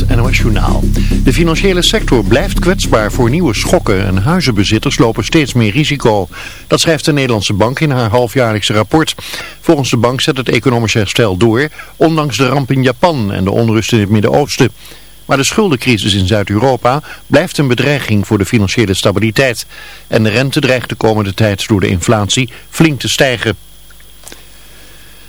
het NOS Journaal. De financiële sector blijft kwetsbaar voor nieuwe schokken en huizenbezitters lopen steeds meer risico. Dat schrijft de Nederlandse Bank in haar halfjaarlijkse rapport. Volgens de bank zet het economisch herstel door, ondanks de ramp in Japan en de onrust in het Midden-Oosten. Maar de schuldencrisis in Zuid-Europa blijft een bedreiging voor de financiële stabiliteit. En de rente dreigt de komende tijd door de inflatie flink te stijgen.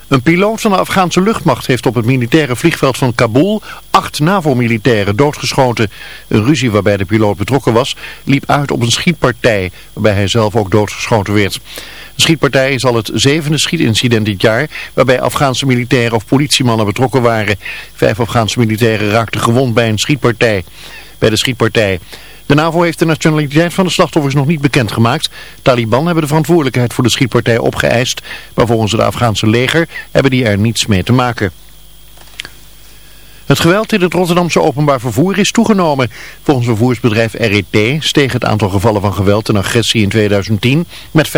Een piloot van de Afghaanse luchtmacht heeft op het militaire vliegveld van Kabul acht NAVO-militairen doodgeschoten. Een ruzie waarbij de piloot betrokken was liep uit op een schietpartij waarbij hij zelf ook doodgeschoten werd. De schietpartij is al het zevende schietincident dit jaar waarbij Afghaanse militairen of politiemannen betrokken waren. Vijf Afghaanse militairen raakten gewond bij een schietpartij. Bij de schietpartij de NAVO heeft de nationaliteit van de slachtoffers nog niet bekendgemaakt. Taliban hebben de verantwoordelijkheid voor de schietpartij opgeëist, maar volgens het Afghaanse leger hebben die er niets mee te maken. Het geweld in het Rotterdamse openbaar vervoer is toegenomen. Volgens vervoersbedrijf RET steeg het aantal gevallen van geweld en agressie in 2010 met 25%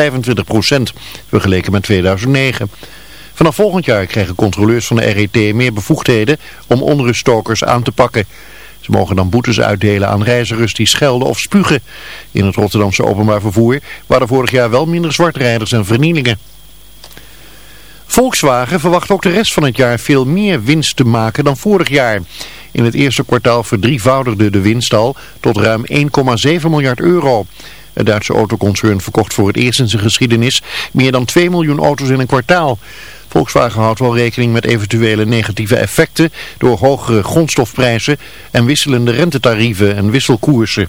vergeleken met 2009. Vanaf volgend jaar krijgen controleurs van de RET meer bevoegdheden om onruststokers aan te pakken. Ze mogen dan boetes uitdelen aan reizigers die schelden of spugen. In het Rotterdamse openbaar vervoer waren vorig jaar wel minder zwartrijders en vernielingen. Volkswagen verwacht ook de rest van het jaar veel meer winst te maken dan vorig jaar. In het eerste kwartaal verdrievoudigde de winst al tot ruim 1,7 miljard euro. Het Duitse autoconcern verkocht voor het eerst in zijn geschiedenis meer dan 2 miljoen auto's in een kwartaal. Volkswagen houdt wel rekening met eventuele negatieve effecten door hogere grondstofprijzen en wisselende rentetarieven en wisselkoersen.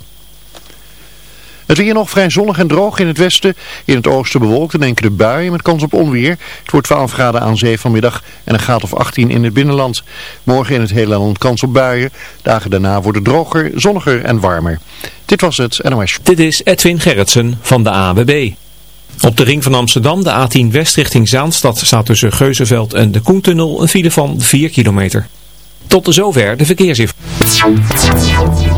Het weer nog vrij zonnig en droog in het westen. In het oosten bewolkt en enkele buien met kans op onweer. Het wordt 12 graden aan zee vanmiddag en een graad of 18 in het binnenland. Morgen in het hele land kans op buien. Dagen daarna worden droger, zonniger en warmer. Dit was het NOS. Dit is Edwin Gerritsen van de AWB. Op de ring van Amsterdam, de A10 West richting Zaanstad, staat tussen Geuzenveld en de Koentunnel een file van 4 kilometer. Tot zover de verkeersinformatie.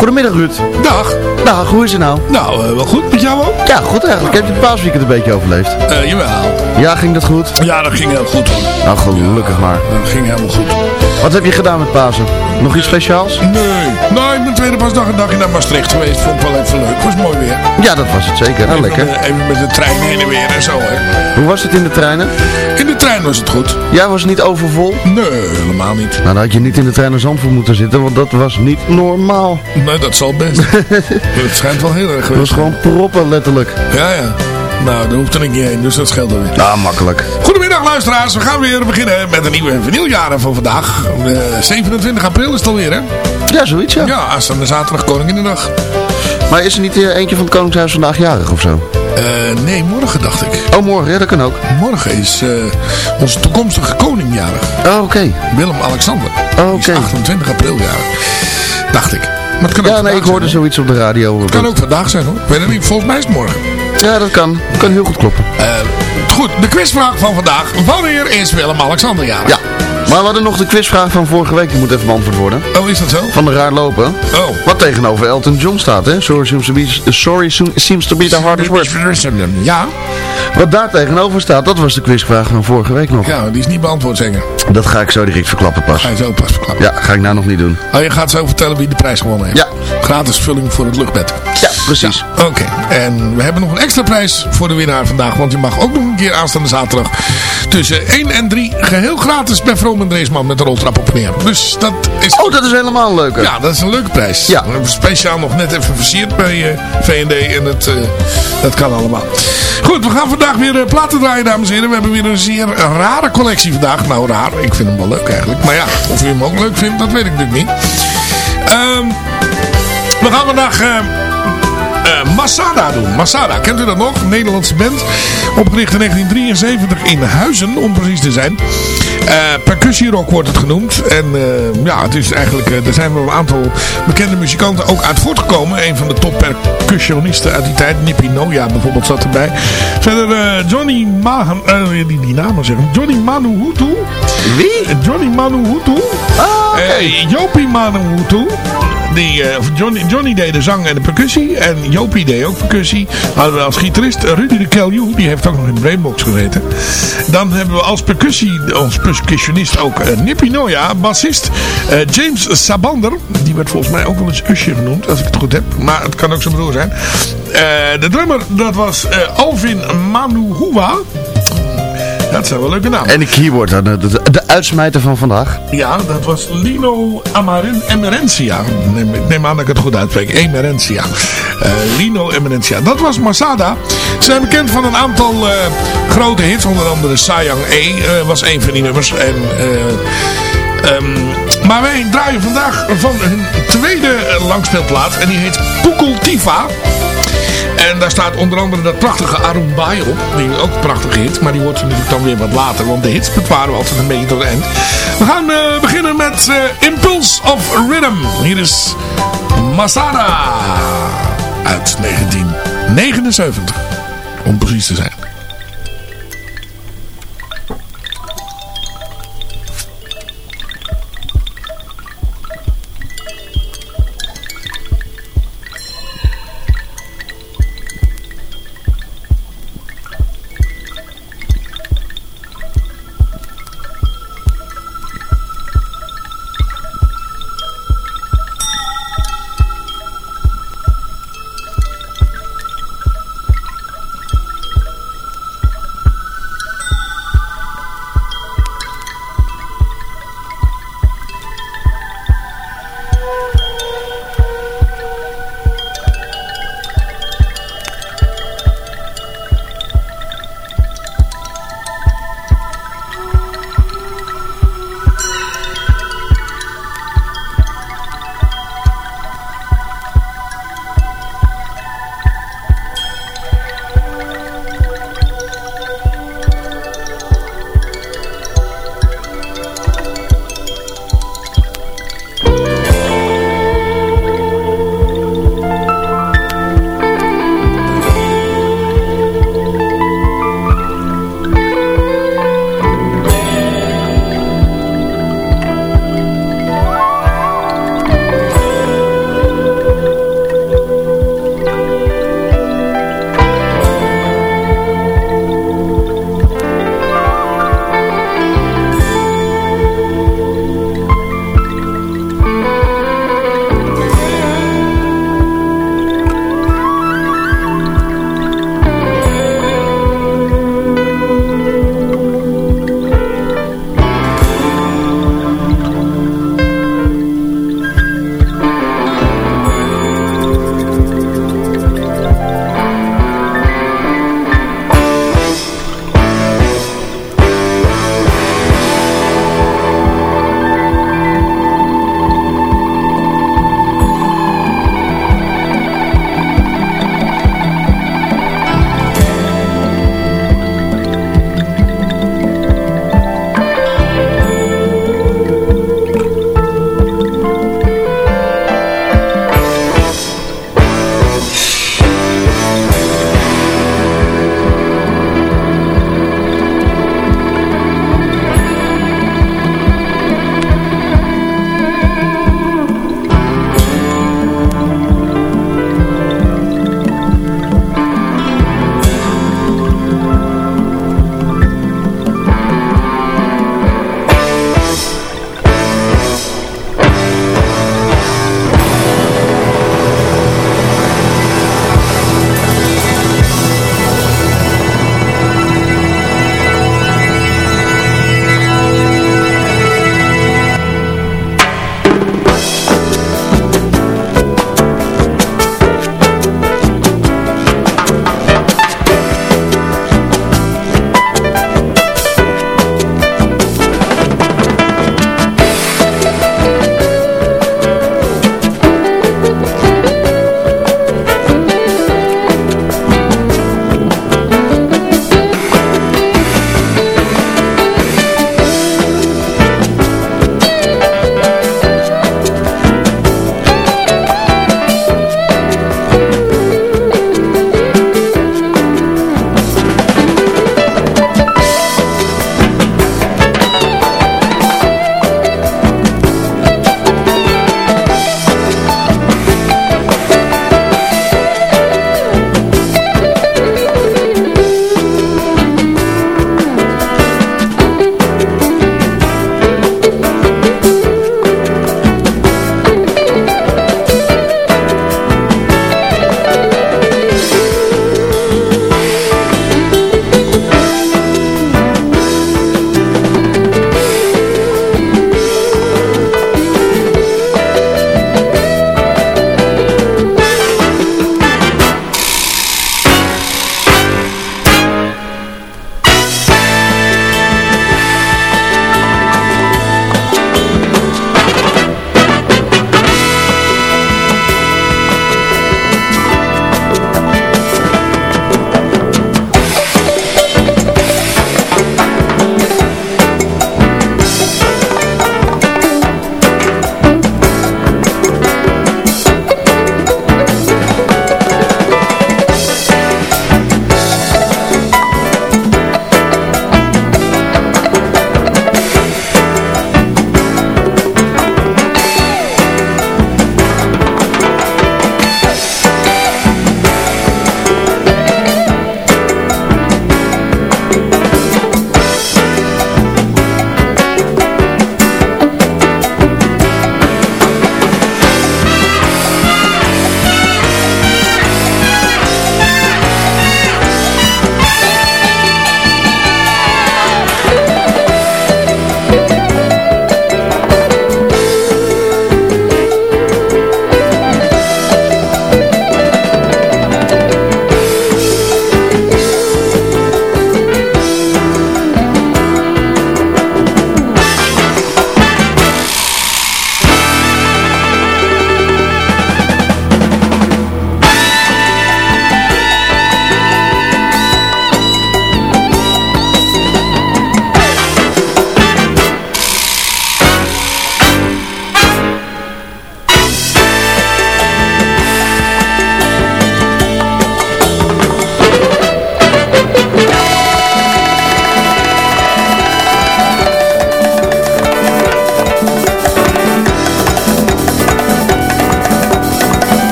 Goedemiddag Ruud. Dag. Dag, hoe is het nou? Nou, uh, wel goed. Met jou ook? Ja, goed eigenlijk. Heb je het paasweekend een beetje overleefd? Uh, jawel. Ja, ging dat goed? Ja, dat ging heel goed hoor. Nou, gelukkig ja, maar. Dat ging helemaal goed. Wat heb je gedaan met Pasen? Nog iets speciaals? Nee. Nou, ik ben tweede pasdag een dagje naar Maastricht geweest. Vond ik wel even leuk. Was mooi weer. Ja, dat was het zeker. Nou, lekker. Met, even met de trein heen en weer en zo, hè. Hoe was het in de treinen? In de trein was het goed. Ja, was het niet overvol? Nee, helemaal niet. Nou, dan had je niet in de trein naar Zandvoort moeten zitten, want dat was niet normaal. Nee, dat zal best. het schijnt wel heel erg geweest. Het was gewoon proppen, letterlijk. Ja, ja. Nou, daar hoeft er niet heen, dus dat scheelt er weer. Ja, makkelijk. Goedemiddag luisteraars, we gaan weer beginnen met een nieuwe vinyljaren van vandaag. Uh, 27 april is het alweer, hè? Ja, zoiets, ja. Ja, aanstaande zaterdag Koninginnedag. Maar is er niet uh, eentje van het Koningshuis vandaag jarig of zo? Uh, nee, morgen dacht ik. Oh, morgen, ja, dat kan ook. Morgen is uh, onze toekomstige koning jarig. Oh, oké. Okay. Willem-Alexander. Oh, oké. Okay. 28 april jarig. Dacht ik. Maar het kan ja, ook nee, ik hoorde zijn, zoiets op de radio. Het kan ook vandaag zijn hoor. Ik weet het niet, volgens mij is het morgen. Ja, dat kan. Dat kan heel goed kloppen. Eh, goed, de quizvraag van vandaag. Wanneer is Willem-Alexander jarig? Ja. Maar we hadden nog de quizvraag van vorige week. Die moet even beantwoord worden. Oh, is dat zo? Van de raar lopen. Oh. Wat tegenover Elton John staat, hè? Sorry seems to be, sorry seems to be the hardest word. Ja. Wat daar tegenover staat, dat was de quizvraag van vorige week nog. Ja, die is niet beantwoord, zeker. Dat ga ik zo direct verklappen pas. Ga je zo pas verklappen. Ja, ga ik nou nog niet doen. Oh, je gaat zo vertellen wie de prijs gewonnen heeft. Ja. Gratis vulling voor het luchtbed. Ja, precies. Oké, en we hebben nog een extra prijs voor de winnaar vandaag. Want je mag ook nog een keer aanstaande zaterdag tussen 1 en 3 geheel gratis bij Vroom en Dreesman met de roltrap op en neer. Dus dat is... Oh, dat is helemaal een leuke. Ja, dat is een leuke prijs. Ja. We hebben speciaal nog net even versierd bij uh, V&D en het, uh, dat kan allemaal. Goed, we gaan vandaag weer uh, platen draaien, dames en heren. We hebben weer een zeer rare collectie vandaag. Nou, raar. Ik vind hem wel leuk eigenlijk. Maar ja, of u hem ook leuk vindt, dat weet ik natuurlijk niet. Um, we gaan vandaag... Uh, Masada doen. Masada, kent u dat nog? Een Nederlandse band. Opgericht in 1973 in Huizen, om precies te zijn. Uh, percussierock wordt het genoemd. En uh, ja, het is eigenlijk, uh, er zijn wel een aantal bekende muzikanten ook uit voortgekomen. Een van de top percussionisten uit die tijd, Nippy Noya bijvoorbeeld, zat erbij. Verder Johnny Mahan, die, die namen zeggen. Johnny Manuhutu. Wie? Johnny Manuhutu. Oh, okay. Jopie Manuhutu. Die, uh, Johnny, Johnny deed de zang en de percussie. En Jopie deed ook percussie. Hadden we als gitarist Rudy de Kelju. Die heeft ook nog in Brainbox gezeten. Dan hebben we als percussie, als percussionist ook uh, Nippy Noya. Bassist uh, James Sabander. Die werd volgens mij ook wel eens Usje genoemd. Als ik het goed heb. Maar het kan ook zijn broer zijn. de drummer dat was Alvin Manuhua. Dat zijn wel leuke namen. En de keyboard, de, de, de uitsmijter van vandaag. Ja, dat was Lino Amarin Emerencia. Neem, neem aan dat ik het goed uitspreek. Emerencia. Uh, Lino Emerencia. Dat was Masada. Ze zijn bekend van een aantal uh, grote hits. Onder andere Sayang E uh, was een van die nummers. En... Um, maar wij draaien vandaag van hun tweede langspeelplaat. En die heet Pukultiva. En daar staat onder andere dat prachtige Arumbai op. Die ook een prachtige hit. Maar die wordt natuurlijk dan weer wat later. Want de hits bewaren we altijd een beetje tot het eind. We gaan uh, beginnen met uh, Impulse of Rhythm. Hier is Masada. Uit 1979. Om precies te zijn.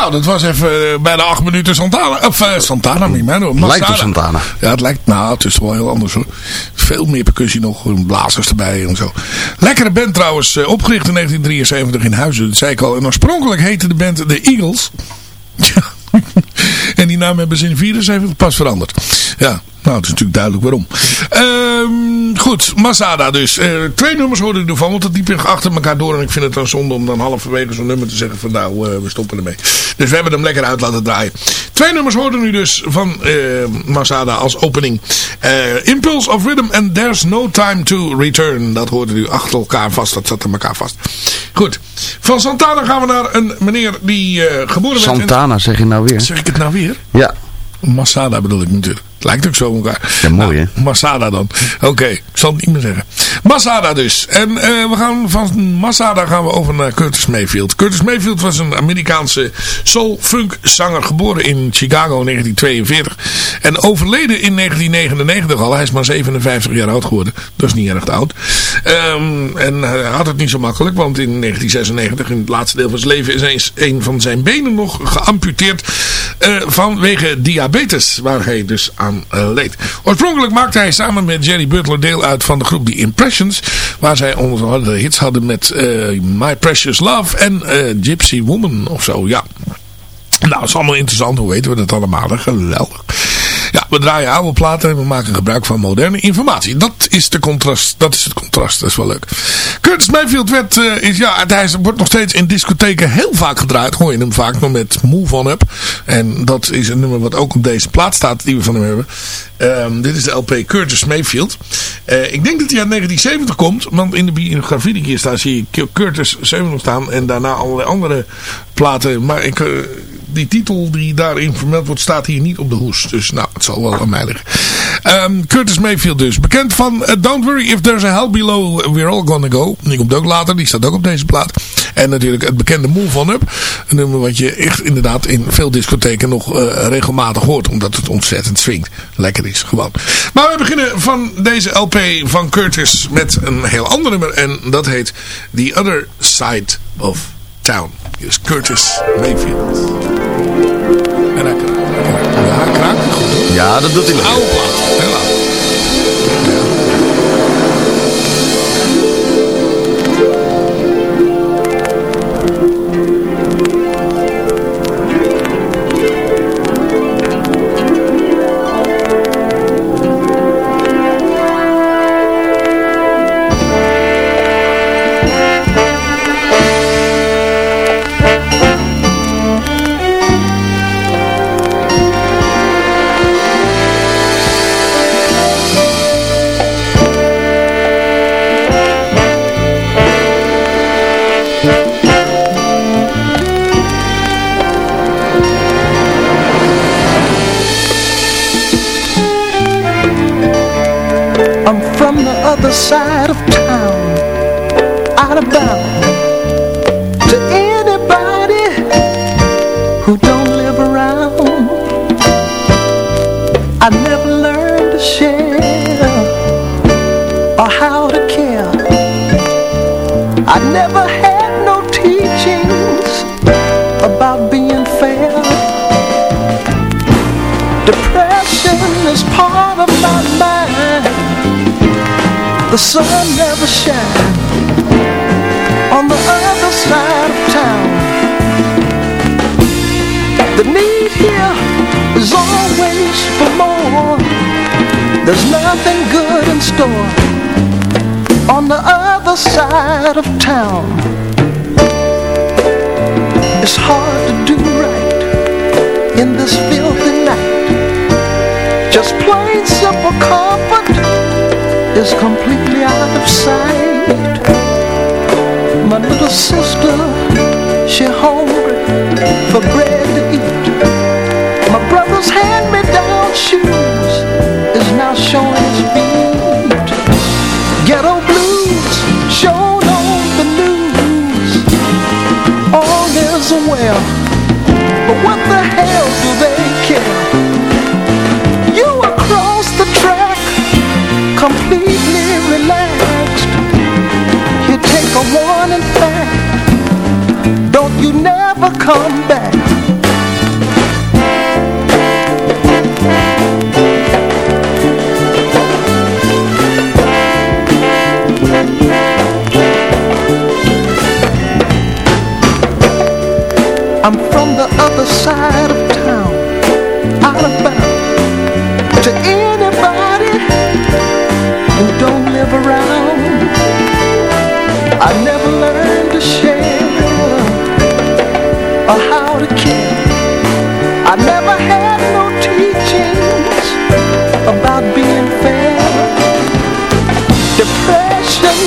Nou, dat was even uh, bijna acht minuten Santana. Of uh, Santana, niet meer. Masada. Lijkt op Santana. Ja, het lijkt, nou, het is wel heel anders hoor. Veel meer percussie nog, blazers erbij en zo. Lekkere band trouwens, uh, opgericht in 1973 in Huizen, dat zei ik al. En oorspronkelijk heette de band The Eagles. en die naam hebben ze in 74 pas veranderd. Ja, nou, het is natuurlijk duidelijk waarom. Ehm, goed, Masada dus. Uh, twee nummers hoorde ik ervan, want dat liep achter elkaar door. En ik vind het dan zonde om dan halverwege zo'n nummer te zeggen van nou, uh, we stoppen ermee. Dus we hebben hem lekker uit laten draaien. Twee nummers hoorden nu dus van uh, Masada als opening. Impulse of Rhythm and There's No Time to Return. Dat hoorde u achter elkaar vast, dat zat er elkaar vast. Goed, van Santana gaan we naar een meneer die geboren werd... Santana, zeg je nou weer? Zeg ik het nou weer? Ja. Masada bedoel ik natuurlijk. Het lijkt ook zo op elkaar. Ja, mooi nou, hè? Masada dan. Oké, ik zal het niet meer zeggen. Masada dus. En uh, we gaan van Masada gaan we over naar Curtis Mayfield. Curtis Mayfield was een Amerikaanse soul-funk zanger geboren in Chicago in 1942. En overleden in 1999 al. Hij is maar 57 jaar oud geworden. Dat is niet erg oud. Um, en hij had het niet zo makkelijk. Want in 1996, in het laatste deel van zijn leven, is eens een van zijn benen nog geamputeerd. Uh, vanwege diabetes. Waar hij dus aan uh, leed. Oorspronkelijk maakte hij samen met Jerry Butler deel uit van de groep The Impressions. Waar zij onder andere hits hadden met uh, My Precious Love en uh, Gypsy Woman of zo. Ja. Nou, is allemaal interessant. Hoe weten we dat allemaal? Geweldig. Ja, we draaien oude platen en we maken gebruik van moderne informatie. Dat is, de contrast, dat is het contrast. Dat is wel leuk. Curtis Mayfield werd, uh, is, ja, hij wordt nog steeds in discotheken heel vaak gedraaid. Hoor je hem vaak nog met Move On Up. En dat is een nummer wat ook op deze plaat staat die we van hem hebben. Um, dit is de LP Curtis Mayfield. Uh, ik denk dat hij uit 1970 komt. Want in de biografie die hier staat zie je Curtis 70 staan. En daarna allerlei andere platen. Maar ik... Uh, die titel die daarin vermeld wordt staat hier niet op de hoes. Dus nou, het zal wel aan mij liggen. Um, Curtis Mayfield dus. Bekend van uh, Don't Worry If There's a Hell Below We're All Gonna Go. Die komt ook later. Die staat ook op deze plaat. En natuurlijk het bekende Move On Up. Een nummer wat je echt inderdaad in veel discotheken nog uh, regelmatig hoort. Omdat het ontzettend swingt. Lekker is gewoon. Maar we beginnen van deze LP van Curtis met een heel ander nummer. En dat heet The Other Side of Town. Is Curtis Mayfield. En hij kraakt. Ja, Ja, dat doet hij lekker. Oude plaat. Heel oud. Other side of town, out of bounds to anybody who don't live around. I never learned to share or how to care. I never the sun never shines on the other side of town. The need here is always for more. There's nothing good in store on the other side of town. It's hard to do right in this filthy night. Just plain simple comfort is completely out of sight. My little sister, she hungry for bread you never come back. How care. I never had no teachings about being fair. Depression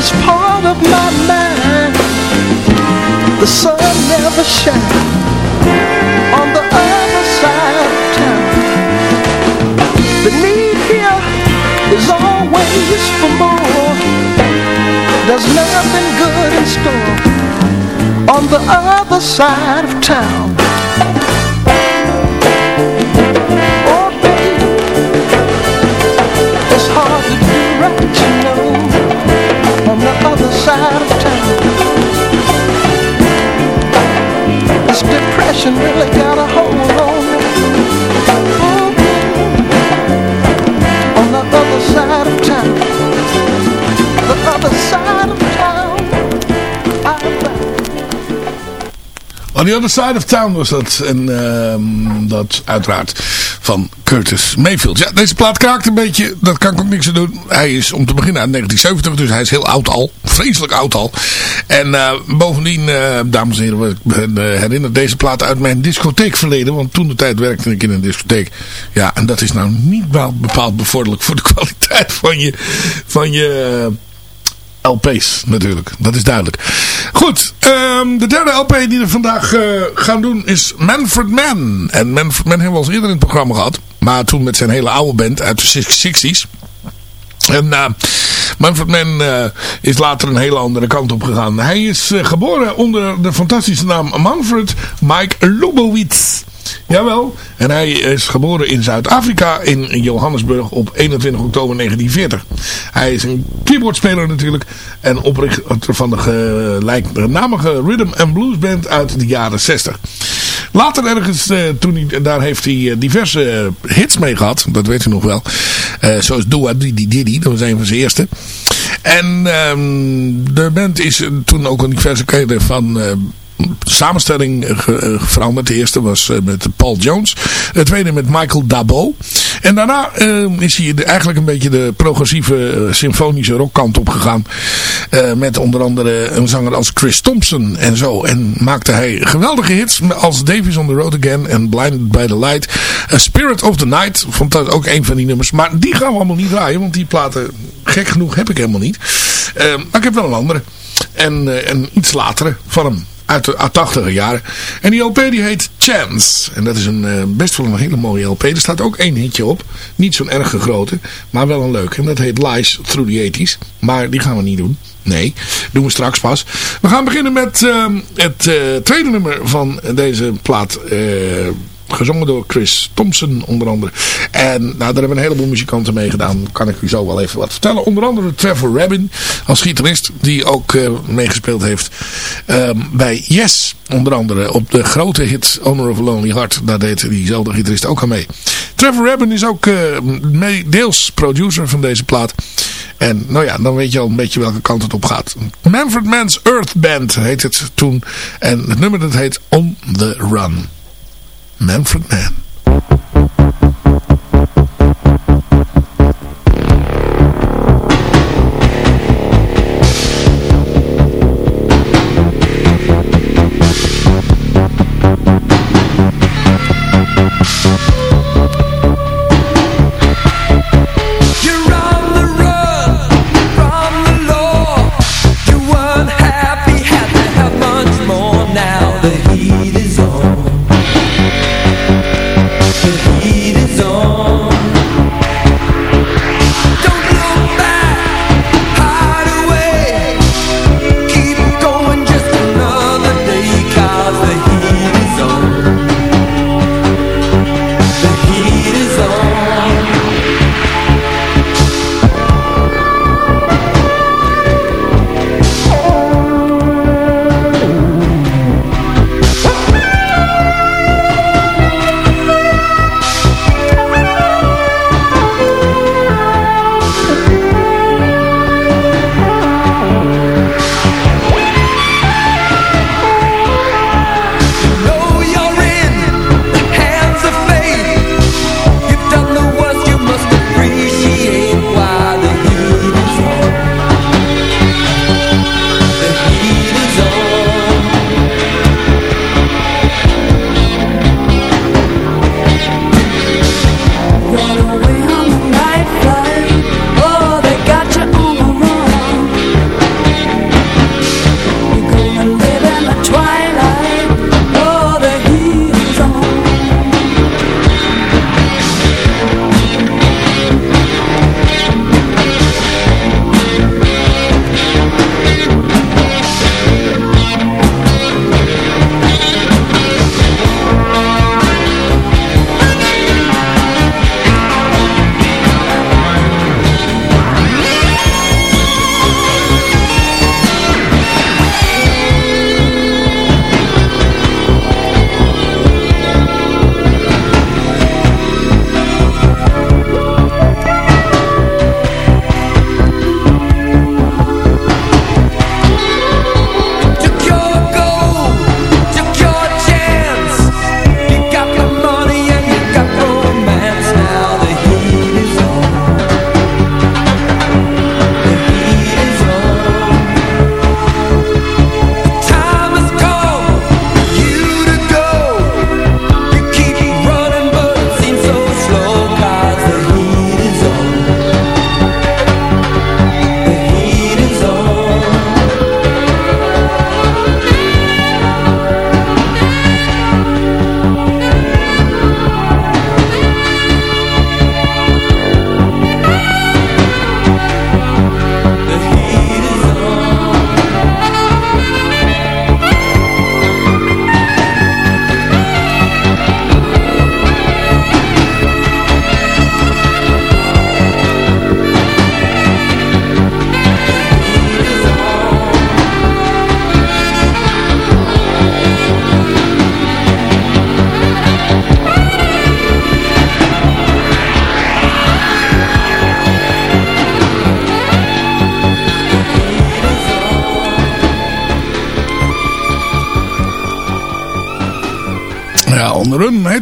is part of my mind. The sun never shines on the other side of town. The need here is always for more. There's nothing good in store on the other side of town. Oh, baby, it's hard to do right, you know, on the other side of town. This depression really got a hold on me. Oh, baby, on the other side of town. The other side On the Other Side of Town was dat. En ehm, dat uiteraard van Curtis Mayfield. Ja, deze plaat kraakt een beetje. Dat kan ik ook niks aan doen. Hij is om te beginnen uit 1970. Dus hij is heel oud al. Vreselijk oud al. En eh, bovendien, eh, dames en heren. Ik uh, herinner deze plaat uit mijn discotheekverleden. Want toen de tijd werkte ik in een discotheek. Ja, en dat is nou niet bepaald bevorderlijk voor de kwaliteit van je... Van je LP's natuurlijk, dat is duidelijk. Goed, um, de derde LP die we vandaag uh, gaan doen is Manfred Mann. En Manfred Mann hebben we al eerder in het programma gehad. Maar toen met zijn hele oude band uit de 60s. En uh, Manfred Mann uh, is later een hele andere kant op gegaan. Hij is geboren onder de fantastische naam Manfred Mike Lubowitz. Jawel, en hij is geboren in Zuid-Afrika in Johannesburg op 21 oktober 1940. Hij is een keyboardspeler natuurlijk en oprichter van de gelijknamige rhythm and blues band uit de jaren 60. Later ergens, uh, toen hij, daar heeft hij diverse hits mee gehad, dat weet u nog wel. Zoals Doa Didi Didi, dat was een van zijn eerste. En um, de band is toen ook een diverse keren van... Uh, samenstelling ge veranderd. De eerste was uh, met Paul Jones. De tweede met Michael Dabo. En daarna uh, is hij eigenlijk een beetje de progressieve uh, symfonische rockkant opgegaan. met onder andere een zanger als Chris Thompson en zo. En maakte hij geweldige hits als Davies on the Road Again en Blinded by the Light. A Spirit of the Night. Vond dat ook een van die nummers. Maar die gaan we allemaal niet draaien. Want die platen, gek genoeg, heb ik helemaal niet. maar ik heb wel een andere. En iets latere van hem uit de 80 jaren. En die LP die heet Chance. En dat is een, uh, best wel een hele mooie LP. Er staat ook één hitje op. Niet zo'n erg grote, maar wel een leuke. En dat heet Lies Through the 80s. Maar die gaan we niet doen. Nee, doen we straks pas. We gaan beginnen met uh, het uh, tweede nummer van deze plaat. Gezongen door Chris Thompson onder andere. En nou, daar hebben een heleboel muzikanten mee gedaan. Kan ik u zo wel even wat vertellen. Onder andere Trevor Rabin als gitarist. Die ook uh, meegespeeld heeft um, bij Yes. Onder andere op de grote hit Honor of a Lonely Heart. Daar deed diezelfde gitarist ook aan mee. Trevor Rabin is ook uh, deels producer van deze plaat. En nou ja, dan weet je al een beetje welke kant het op gaat. Manfred Mann's Earth Band heet het toen. En het nummer dat heet On the Run. Manfred Mann.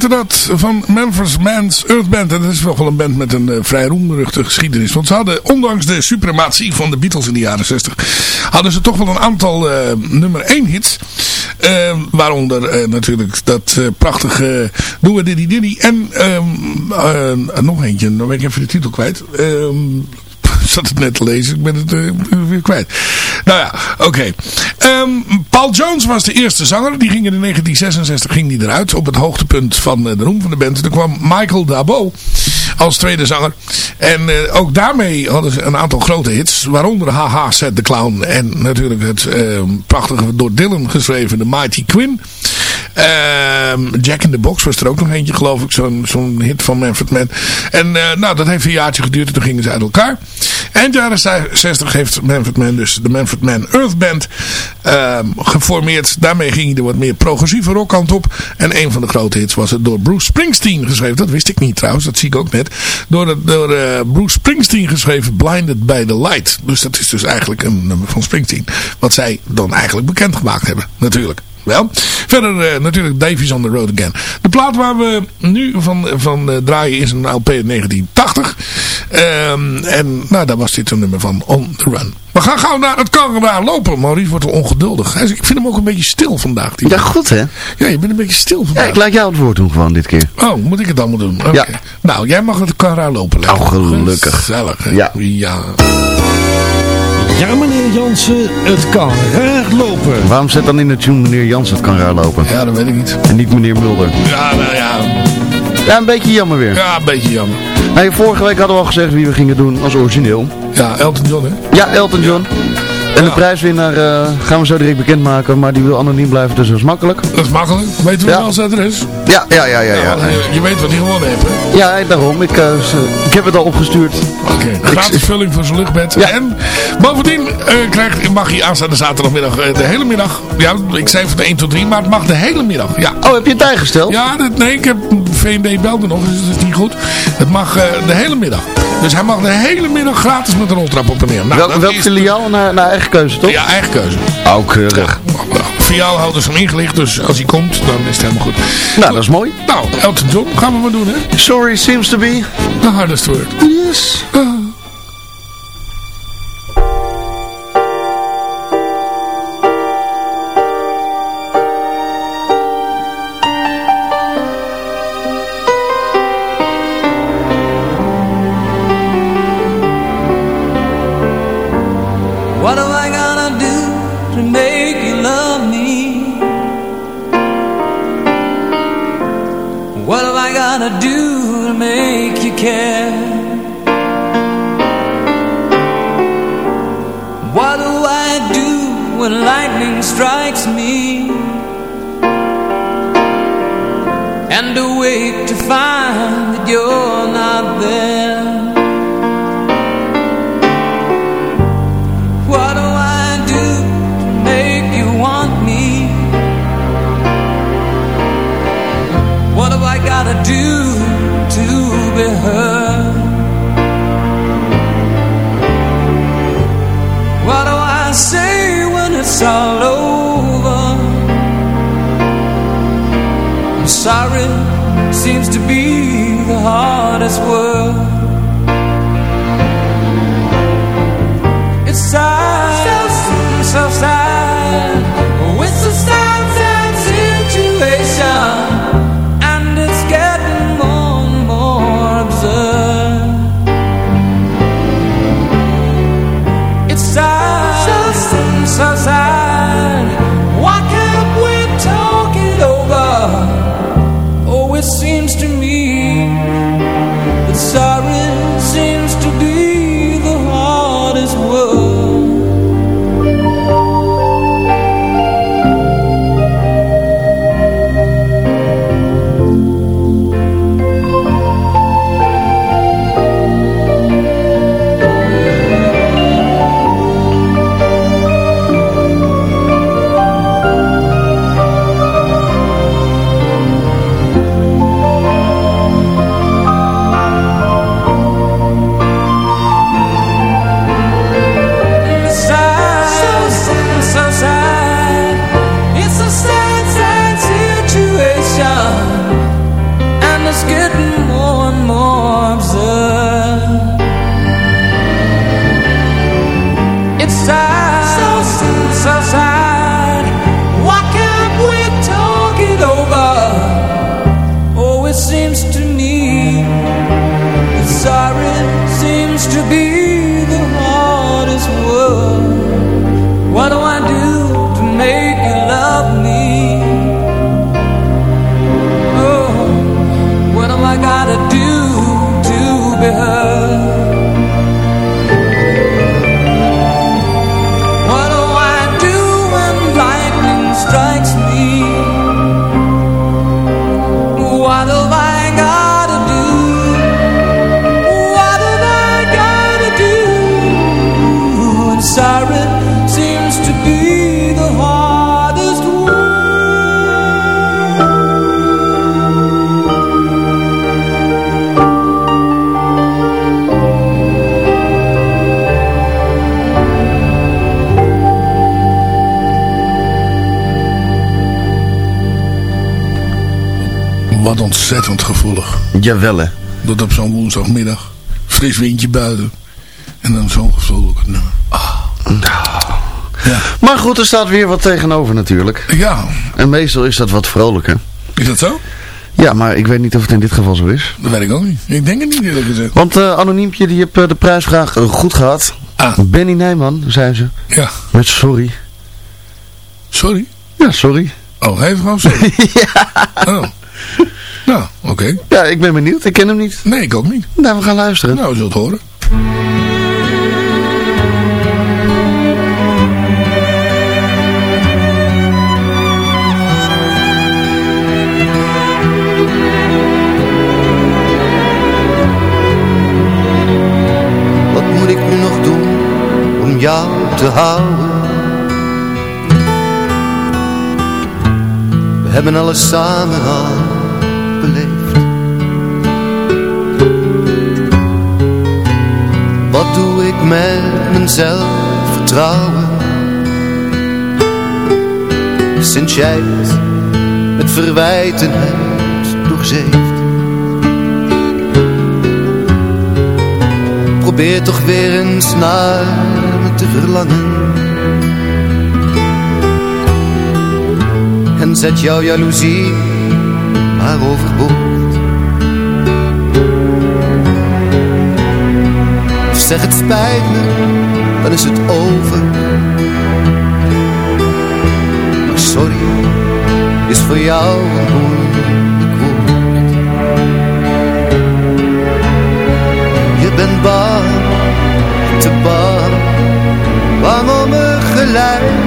Dat van Memphis Man's Earth Band. En dat is wel een band met een uh, vrij roemruchte geschiedenis. Want ze hadden, ondanks de suprematie van de Beatles in de jaren 60... hadden ze toch wel een aantal uh, nummer 1 hits. Uh, waaronder natuurlijk dat prachtige Doe Diddy Diddy. En ehm, nog eentje, dan ben ik even de titel kwijt. Ehm, zat het net te lezen. Ik ben het uh, weer kwijt. Nou ja, oké. Um, Paul Jones was de eerste zanger. Die ging in 1966 ging die eruit. Op het hoogtepunt van de roem van de band. Toen kwam Michael Dabo als tweede zanger. En uh, ook daarmee hadden ze een aantal grote hits. Waaronder Haha Set the Clown. En natuurlijk het uh, prachtige door Dylan geschreven The Mighty Quinn. Uh, Jack in the Box was er ook nog eentje geloof ik. Zo'n hit van Manfred Mann. En uh, nou dat heeft een jaartje geduurd. En toen gingen ze uit elkaar. Eind jaren 60 heeft Manfred Mann dus de Manfred Mann Earth Band uh, geformeerd. Daarmee ging hij wat meer progressieve rockkant op. En een van de grote hits was het door Bruce Springsteen geschreven. Dat wist ik niet trouwens, dat zie ik ook net. Door, door uh, Bruce Springsteen geschreven Blinded by the Light. Dus dat is dus eigenlijk een nummer van Springsteen. Wat zij dan eigenlijk bekendgemaakt hebben, natuurlijk. Wel. Verder uh, natuurlijk Davies on the Road Again. De plaat waar we nu van, van uh, draaien is een LP 1980. Um, en nou, daar was dit een nummer van On the Run. We gaan gauw naar het Canada lopen. Maurice wordt wel ongeduldig. Hij, ik vind hem ook een beetje stil vandaag. Die ja, goed hè? Ja, je bent een beetje stil vandaag. Ja, ik laat jou het woord doen gewoon dit keer. Oh, moet ik het moeten doen? Okay. Ja. Nou, jij mag het Canada lopen. Oh, gelukkig. Gezellig, hè? Ja. ja. Ja, meneer Jansen, het kan raar lopen. Waarom zet dan in de tune meneer Jansen het kan raar lopen? Ja, dat weet ik niet. En niet meneer Mulder. Ja, nou ja. Ja, een beetje jammer weer. Ja, een beetje jammer. Nou, vorige week hadden we al gezegd wie we gingen doen als origineel. Ja, Elton John, hè? Ja, Elton John. En de prijswinnaar uh, gaan we zo direct bekendmaken, maar die wil anoniem blijven, dus dat is makkelijk. Dat is makkelijk. Weten we ja. wel zijn adres? Ja, ja, ja, ja. ja. Nou, je, je, weet wat hij gewonnen heeft, hè? Ja, daarom. Ik, uh, ik heb het al opgestuurd. Oké, okay. gratis vulling voor zijn luchtbed. Ja. En bovendien uh, krijgt, mag hij aanstaande zaterdagmiddag de hele middag, ja, ik zei van de 1 tot 3, maar het mag de hele middag, ja. Oh, heb je het bijgesteld? Ja, dat, nee, ik heb VND belde nog, dus dat is niet goed. Het mag de hele middag. Dus hij mag de hele middag gratis met een roltrap op en neer. Nou, Wel, welk filiaal? Naar, naar eigen keuze, toch? Ja, eigen keuze. Oh, keurig. Ja, filiaalhouders hem ingelicht, dus als hij komt, dan is het helemaal goed. Nou, dat is mooi. Nou, Elton John, gaan we maar doen, hè? Sorry seems to be... The hardest word. Yes. Uh. Wat ontzettend gevoelig. Jawel hè. Dat op zo'n woensdagmiddag. Fris windje buiten. En dan zo'n gevoelig nummer. Ah. Ja. Maar goed, er staat weer wat tegenover natuurlijk. Ja. En meestal is dat wat vrolijker. Is dat zo? Ja, maar ik weet niet of het in dit geval zo is. Dat weet ik ook niet. Ik denk het niet eerlijk gezegd. Want uh, Anoniempje die heeft uh, de prijsvraag uh, goed gehad. Ah. Benny Nijman, zei ze. Ja. Met sorry. Sorry? Ja, sorry. Oh, hij heeft gewoon sorry? ja. Oh. Nou, oké. Okay. Ja, ik ben benieuwd. Ik ken hem niet. Nee, ik ook niet. Nou, we gaan luisteren. Nou, we zullen het horen. jou te houden. We hebben alles samen al Wat doe ik met mijn zelfvertrouwen? Sinds jij het met verwijten hebt doorzeefd. Probeer toch weer eens naar te verlangen. En zet jouw jaloezie zeg het spijt me, dan is het over. Maar sorry, is voor jou een moeilijk. Je bent bang, te bang Bang om te geven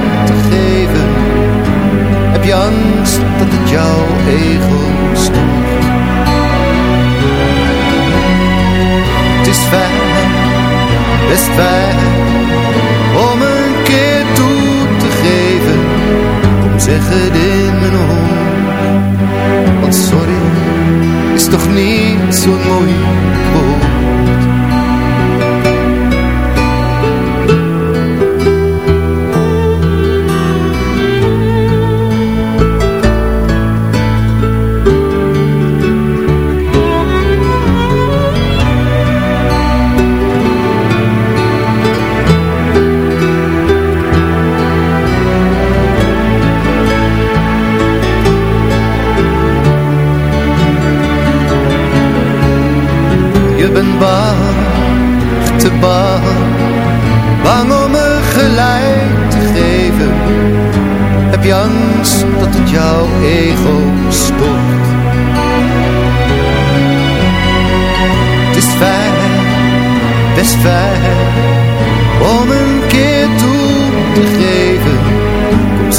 Heb je angst dat het jouw ego stoort Het is fijn, best fijn Om een keer toe te geven. Kom zeg het in mijn oor. Want sorry is toch niet zo'n mooi woord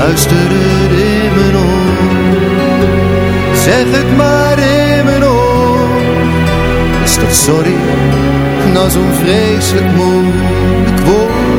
Fluister het in mijn oor, zeg het maar in mijn oor. Is dat sorry? nou zo'n vreselijk moeilijk woord.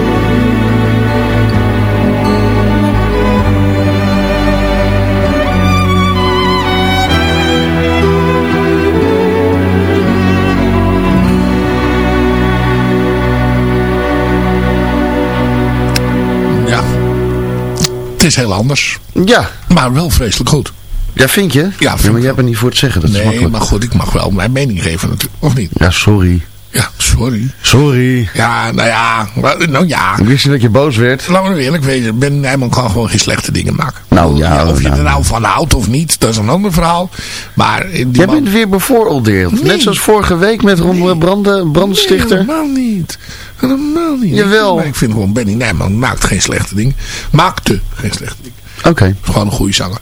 Is heel anders. Ja. Maar wel vreselijk goed. Ja, vind je? Ja, vind maar jij bent niet voor het zeggen. Dat is nee, maar goed, ik mag wel mijn mening geven natuurlijk, of niet? Ja, sorry. Ja, sorry. Sorry. Ja, nou ja. Nou ja. Ik wist niet dat je boos werd. Laten we nou eerlijk wezen. Ben Nijman kan gewoon geen slechte dingen maken. Nou ja. of je nou, er nou van houdt of niet. Dat is een ander verhaal. Maar die Jij man... bent weer bevooroordeeld. Nee. Net zoals vorige week met Ron Nee. Branden, Brandstichter. Nee, helemaal niet. Helemaal niet. Jawel. Maar ik vind gewoon Benny Nijman maakt geen slechte dingen. Maakte geen slechte dingen. Oké. Gewoon een goede zanger.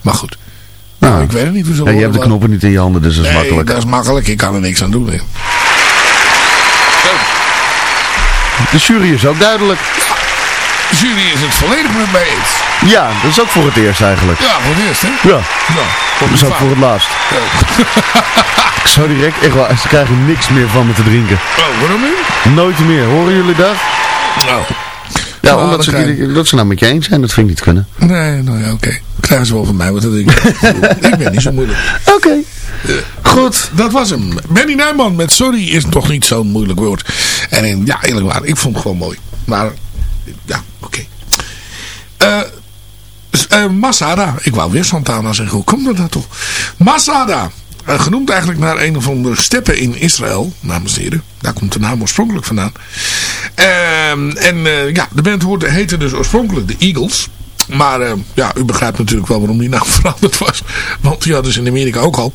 Maar goed. Nou, ik weet het niet. Ja, je hebt de knoppen niet in je handen, dus dat is Nee, makkelijk. dat is makkelijk. Ik kan er niks aan doen. hè. De jury is ook duidelijk. jury is het volledig met mij eens. Ja, dat is ook voor het eerst eigenlijk. Ja, voor het eerst, hè? Ja. Nou, Dat is ook voor het laatst. Ik zou direct, echt wel, ze krijgen niks meer van me te drinken. Oh, waarom niet? Nooit meer. Horen jullie dat? Nou. Ja, Nou, omdat dat ze, die- dat ze nou met je eens zijn, dat vind ik niet kunnen. Nee, nou ja, oké. Krijgen ze wel van mij, wat dat ik. ik ben niet zo moeilijk. Oké. Goed. Dat was hem. Benny Nijman met sorry is toch niet zo'n moeilijk woord. En in, ja, eerlijk waar, ik vond het gewoon mooi. Maar, ja, oké. Eh, s- eh, Masada. Ik wou weer Santana zeggen. Hoe komt dat nou toch? Masada. Eh, genoemd eigenlijk naar een van de steppen in Israël. Dames en heren. Daar komt de naam oorspronkelijk vandaan. Ehm, en eh, ja, de band hoorde, heette dus oorspronkelijk de Eagles. Maar eh, ja, u begrijpt natuurlijk wel waarom die naam veranderd was. Want die hadden ze in Amerika ook al.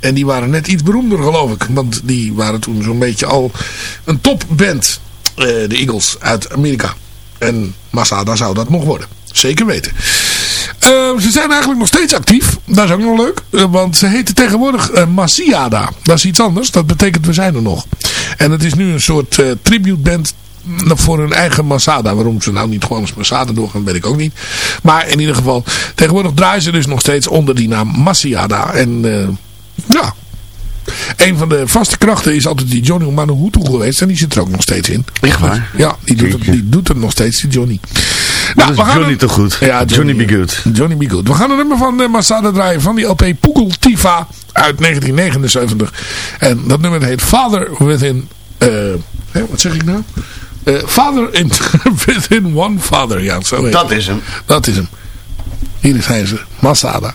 En die waren net iets beroemder geloof ik. Want die waren toen zo'n beetje al een topband. de Eagles uit Amerika. En Masada zou dat nog worden. Zeker weten. Eh, ze zijn eigenlijk nog steeds actief. Dat is ook nog leuk. eh, want ze heten tegenwoordig eh Masiada. Dat is iets anders. Dat betekent we zijn er nog. En het is nu een soort eh tributeband voor hun eigen Masada. Waarom ze nou niet gewoon als Masada doorgaan, weet ik ook niet. Maar in ieder geval, tegenwoordig draaien ze dus nog steeds onder die naam Masiada. En ja, een van de vaste krachten is altijd die Johnny Manuhutu geweest. En die zit er ook nog steeds in. Echt waar? Ja, die doet, het, die doet het nog steeds, die Johnny. Nou, is we gaan Johnny toch goed? Ja, Johnny Be Good. Johnny Be Good. We gaan een nummer van uh, Masada draaien van die LP Pugel Tifa uit 1979. En dat nummer heet Father Within... eh, wat zeg ik nou? Eh, father in, Within One Father. Ja, zo Dat het. is hem. Dat is hem. Hier zijn ze. Masada.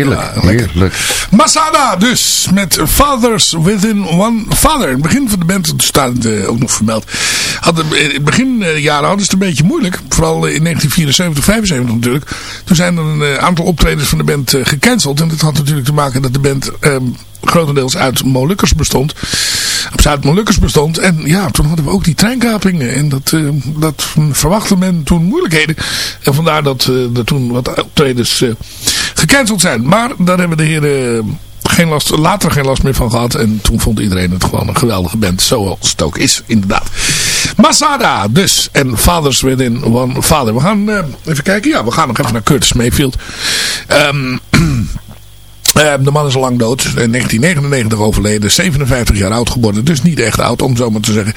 Heerlijk. Ja, heerlijk. Masada dus, met Fathers Within One Father. In het begin van de band, dat staat eh, ook nog vermeld. Hadden, in het begin eh, jaren hadden ze het een beetje moeilijk. Vooral in 1974, 75 natuurlijk. Toen zijn er een eh, aantal optredens van de band eh, gecanceld. En dat had natuurlijk te maken dat de band ehm, grotendeels uit Molukkers bestond. Op Zuid-Molukkers bestond. En ja, toen hadden we ook die treinkapingen. En dat, eh, dat verwachtte men toen moeilijkheden. En vandaar dat eh, er toen wat optredens eh, gecanceld zijn. Maar daar hebben de heren geen last, later geen last meer van gehad. En toen vond iedereen het gewoon een geweldige band. Zoals het ook is, inderdaad. Masada dus. En Fathers Within One Father. We gaan eh, even kijken. Ja, we gaan nog even naar Curtis Mayfield. Ehm... Eh, de man is al lang dood. In 1999 overleden. 57 jaar oud geworden. Dus niet echt oud, om zo maar te zeggen.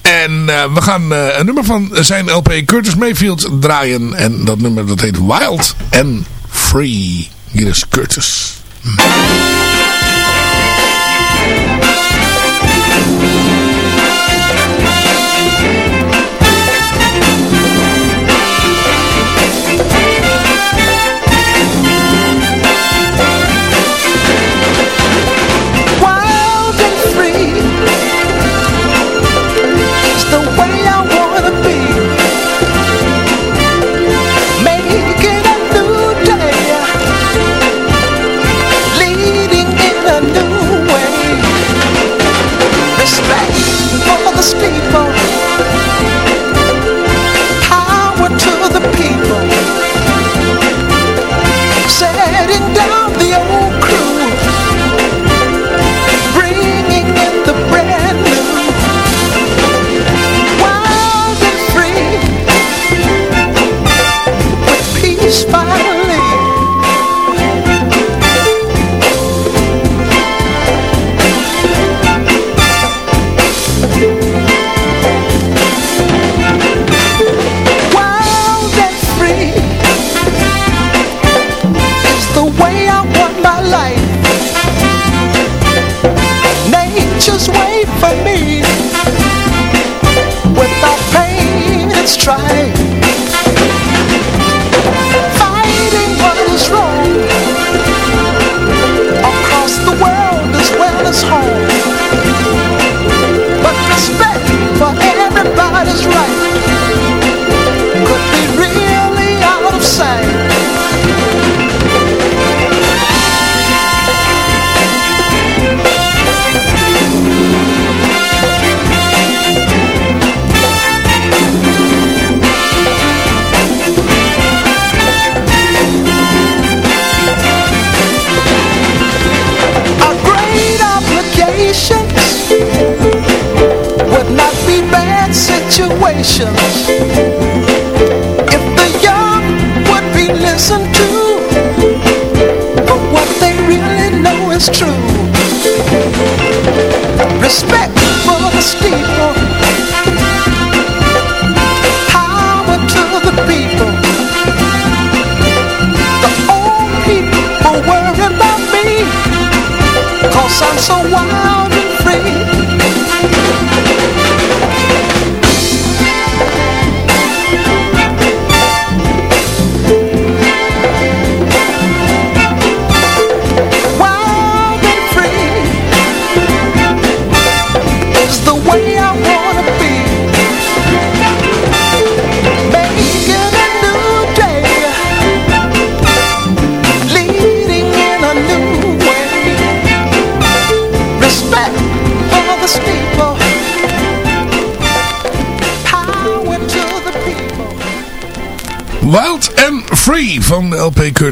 En eh, we gaan een nummer van zijn LP Curtis Mayfield draaien. En dat nummer dat heet Wild and Free. Hier is Curtis.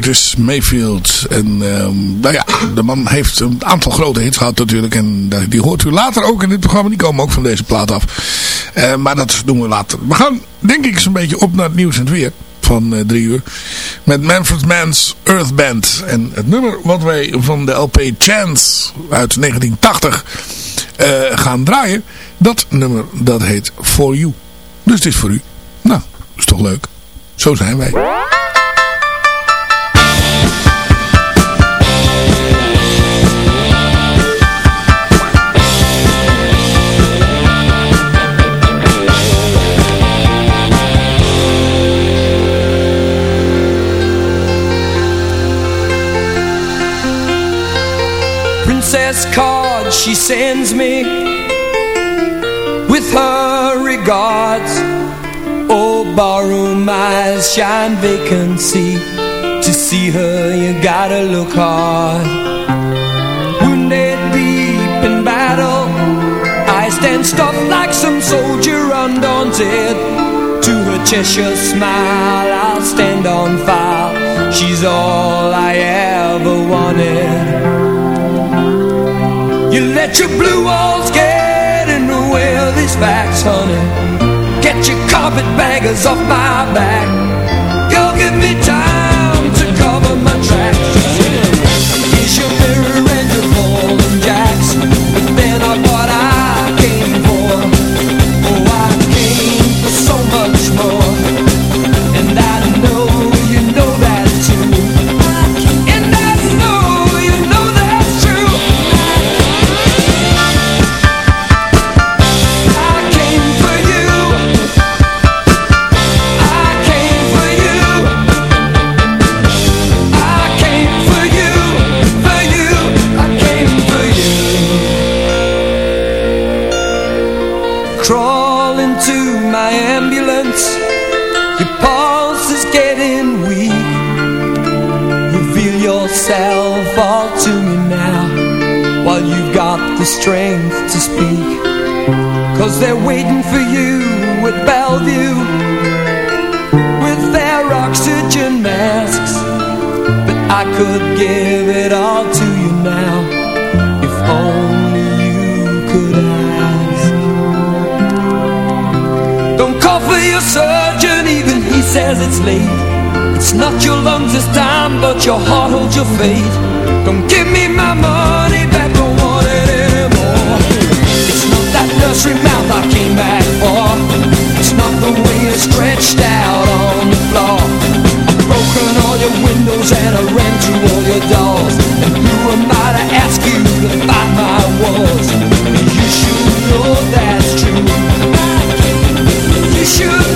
Curtis Mayfield. En ehm, nou ja, de man heeft een aantal grote hits gehad natuurlijk. En eh, die hoort u later ook in dit programma. Die komen ook van deze plaat af. Eh, maar dat doen we later. We gaan denk ik zo'n beetje op naar het nieuws en het weer. Van eh, drie uur. Met Manfred Mann's Earth Band. En het nummer wat wij van de LP Chance uit 1980 eh, gaan draaien. Dat nummer dat heet For You. Dus het is voor u. Nou, is toch leuk. Zo zijn wij. She sends me With her regards. Oh, barroom eyes shine vacancy To see her. You gotta look hard. Wounded deep in battle I stand stuffed like some soldier undaunted. To her Cheshire smile I'll stand on fire She's all I ever wanted you let your blue walls get in the way of these facts, honey. Get your carpetbaggers off my back. Go give me time all to me now While you've got the strength to speak. Cause they're waiting for you at Bellevue With their oxygen masks. But I could give it all to you now If only you could ask. Don't call for your surgeon Even he says it's late. It's not your lungs this time But your heart holds your fate Don't give me my money back Don't want it anymore. It's not that mouth I came back for. It's not the way you're stretched out on the floor. I've broken all your windows and I ran through all your doors. And who am I to ask you to my? You should know that's true. You should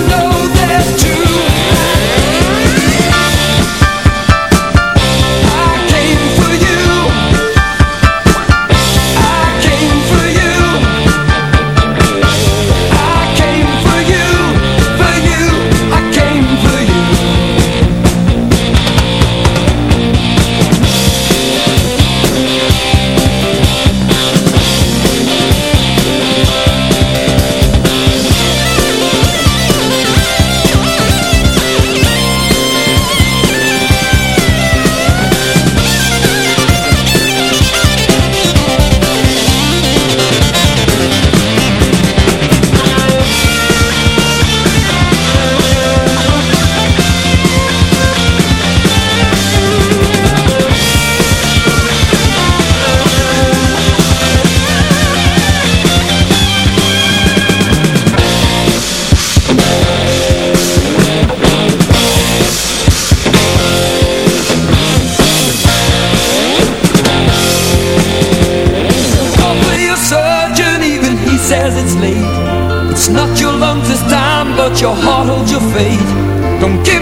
but your heart holds your fate Don't give